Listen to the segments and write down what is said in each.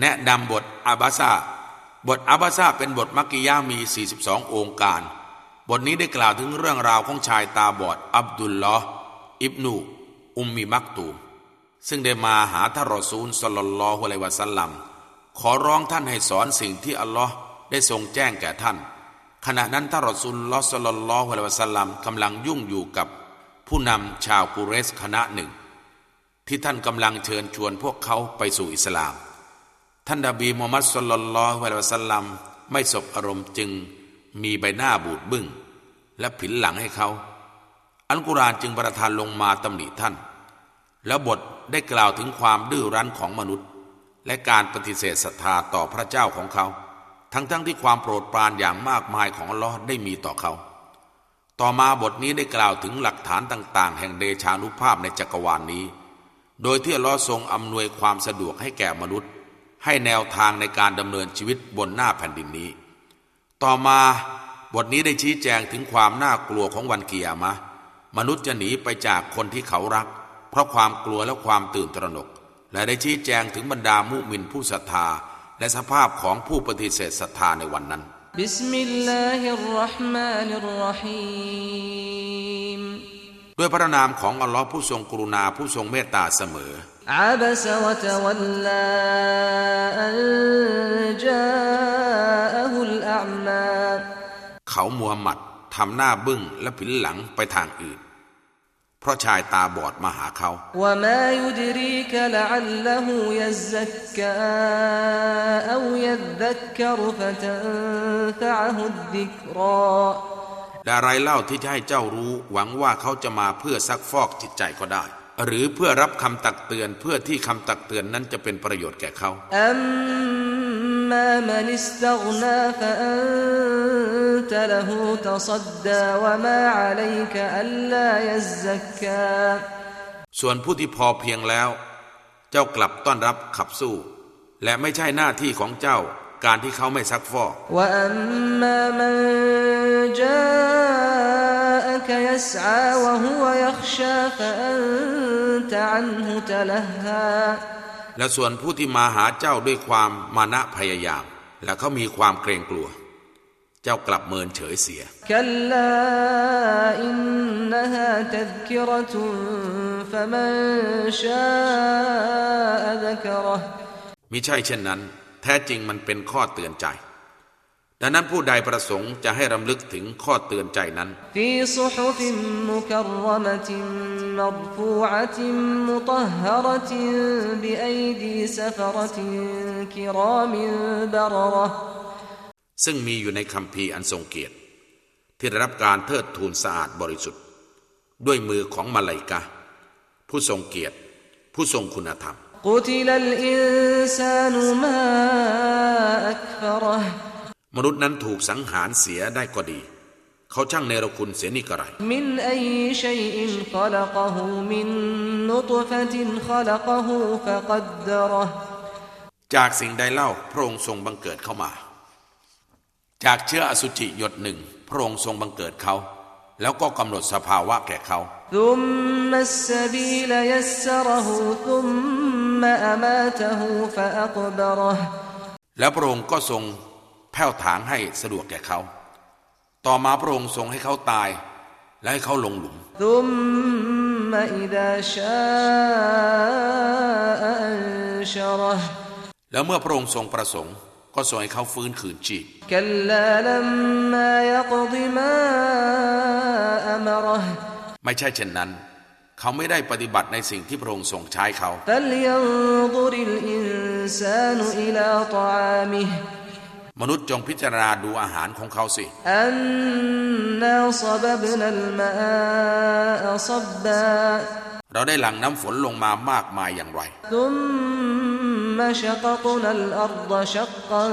แนะนำบทอาบาซาบทอาบาซาเป็นบทมักกิยามี 42 องค์การ บทนี้ได้กล่าวถึงเรื่องราวของชายตาบอดอับดุลลอฮ์อิบนู อุมมีมักตูม ซึ่งได้มาหาท่านรอซูลสลลลอฮุอะลัยวะสัลลัม ขอร้องท่านให้สอนสิ่งที่อัลลอฮ์ได้ทรงแจ้งแก่ท่าน ขณะนั้นท่านรอซูลลอสลลลอฮุอะลัยวะสัลลัมกำลังยุ่งอยู่กับผู้นำชาวกุเรสคณะหนึ่ง ที่ท่านกำลังเชิญชวนพวกเขาไปสู่อิสลาม ท่านดาบีมูฮัมมัดสุลลัลลอฮุอะลัยวะสัลลัมไม่สบอารมณ์จึงมีใบหน้าบูดบึ้ง และผินหลังให้เขา อัลกุรอานจึงประทานลงมาตำหนิท่าน แล้วบทได้กล่าวถึงความดื้อรั้นของมนุษย์ และการปฏิเสธศรัทธาต่อพระเจ้าของเขา ทั้งๆทที่ความโปรดปรานอย่างมากมายของอัลลอฮ์ได้มีต่อเขา ต่อมาบทนี้ได้กล่าวถึงหลักฐานต่าง ๆ แห่งเดชานุภาพในจักรวาลนนี้ โดยที่ลอทรงอำนวยความสะดวกให้แก่มนุษย์ ให้แนวทางในการดำเนินชีวิตบนหน้าแผ่นดินนี้ ต่อมาบทนี้ได้ชี้แจงถึงความน่ากลัวของวันเกียร์มะ มนุษย์จะหนีไปจากคนที่เขารัก เพราะความกลัวและความตื่นตระหนก และได้ชี้แจงถึงบรรดามุมินผู้ศรัทธา และสภาพของผู้ปฏิเสธศรัทธาในวันนั้นبسم الله الرحمن الرحيمด้วยพระนามของอัลลอฮ์ผู้ทรงกรุณาผู้ทรงเมตตาเสมอ عبس وتولى أن جاءه الأعمى เขามูฮัมหมัดทำหน้าบึ้งและผินหลังไปทางอื่น เพราะชายตาบอดมาหาเขา وما يدريك لعله يزكى أو يذكر فتنفعه الذكرى และอะไรเล่าที่จะให้เจ้ารู้ หวังว่าเขาจะมาเพื่อซักฟอกจิตใจก็ได้ หรือเพื่อรับคำตักเตือนเพื่อที่คำตักเตือนนั้นจะเป็นประโยชน์แก่เขา أما من استغنى فأنت له تصدى وما عليك ألا يزكى ส่วนผู้ที่พอเพียงแล้ว เจ้ากลับต้อนรับขับสู้ และไม่ใช่หน้าที่ของเจ้าการที่เขาไม่ซักฟอก وأما من جاءك يسعى وهو يخشى فأنت عنه تلهى และส่วนผู้ที่มาหาเจ้าด้วยความมานะพยายาม และเขามีความเกรงกลัว เจ้ากลับเมินเฉยเสีย كلا إنها تذكرة فمن شاء ذكره มิใช่เช่นนั้น แท้จริงมันเป็นข้อเตือนใจ ดังนั้นผู้ใดประสงค์จะให้รำลึกถึงข้อเตือนใจนั้น في صحف مكرمة مرفوعة مطهرة بأيدي سفرة كرام بررة ซึ่งมีอยู่ในคำพีร์อันทรงเกียรติ ที่ได้รับการเทิดทูนสะอาดบริสุทธิ์ ด้วยมือของมาลายกะห์ผู้ทรงเกียรติ ผู้ทรงคุณธรรม قتل الإنسان ما أكفره มนุษย์นั้นถูกสังหารเสียได้ก็ดี เขาช่างเนรคุณเสียนี่กระไรมินไอชัยอินขลักหูมินนุตฟตินขลักหูฟะกัดดรจากสิ่งใดเล่าพระองค์ทรงบังเกิดเข้ามา จากเชื้ออสุจิหยดหนึ่งพระองค์ทรงบังเกิดเขา แล้วก็กำหนดสภาวะแก่เขาแล้วพระองค์ก็ทรง แผ้วถางให้สะดวกแก่เขา ต่อมาพระองค์ทรงให้เขาตาย และให้เขาลงหลุมแล้วเมื่อพระองค์ทรงประสงค์ ก็ทรงให้เขาฟื้นคืนชีพไม่ใช่เช่นนั้นเขาไม่ได้ปฏิบัติในสิ่งที่พระองค์ทรงใช้เขา มนุษย์จงพิจารณาดูอาหารของเขาสิ أنا صببنا الماء صبا เราได้หลั่งน้ำฝนลงมามากมายอย่างไร ثم شققنا الأرض شقا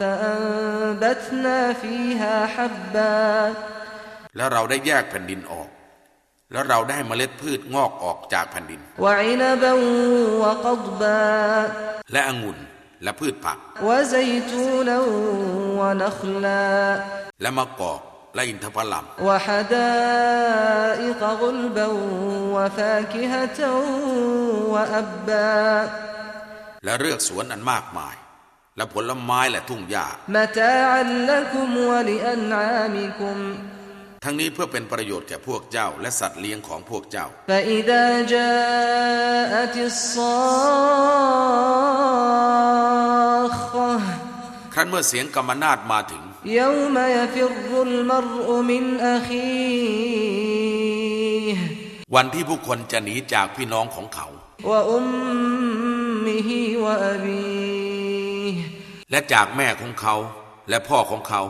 فأنبتنا فيها حبا แล้วเราได้แยกแผ่นดินออก แล้วเราได้เมล็ดพืชงอกออกจากแผ่นดิน وعنبا وقضبا และองุ่น และพืชผัก وزيتونا ونخلا และมะกอกและอินทผลัม وحدائق غلبا وفاكهة وأبا และเลือกสวนอันมากมาย และผลไม้และทุ่งหญ้า متاعا لكم ولأنعامكم ทั้งนี้เพื่อเป็นประโยชน์แก่พวกเจ้า และสัตว์เลี้ยงของพวกเจ้า فإذا جاءت الصاخة ครั้นเมื่อเสียงกรรมนาฏมาถึง วันที่ผู้คนจะหนีจากพี่น้องของเขา และจากแม่ของเขา และพ่อของเขา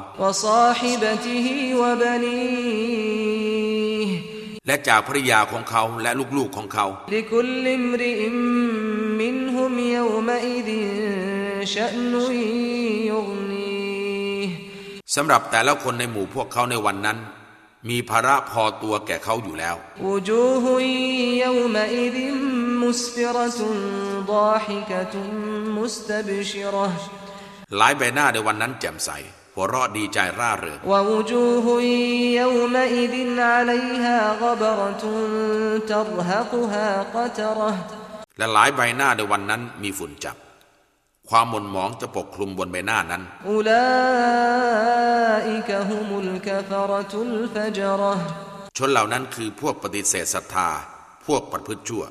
และจากภรรยาของเขาและลูกๆของเขา สำหรับแต่ละคนในหมู่พวกเขาในวันนั้น มีภาระพอตัวแก่เขาอยู่แล้ว หลายใบหน้าในวันนั้นแจ่มใสหัวเราะดีใจร่าเริงและหลายใบหน้าในวันนั้นมีฝุ่นจับ ความหม่นหมองจะปกคลุมบนใบหน้านั้น ชนเหล่านั้นคือพวกปฏิเสธศรัทธา พวกปฏิพฤติชั่ว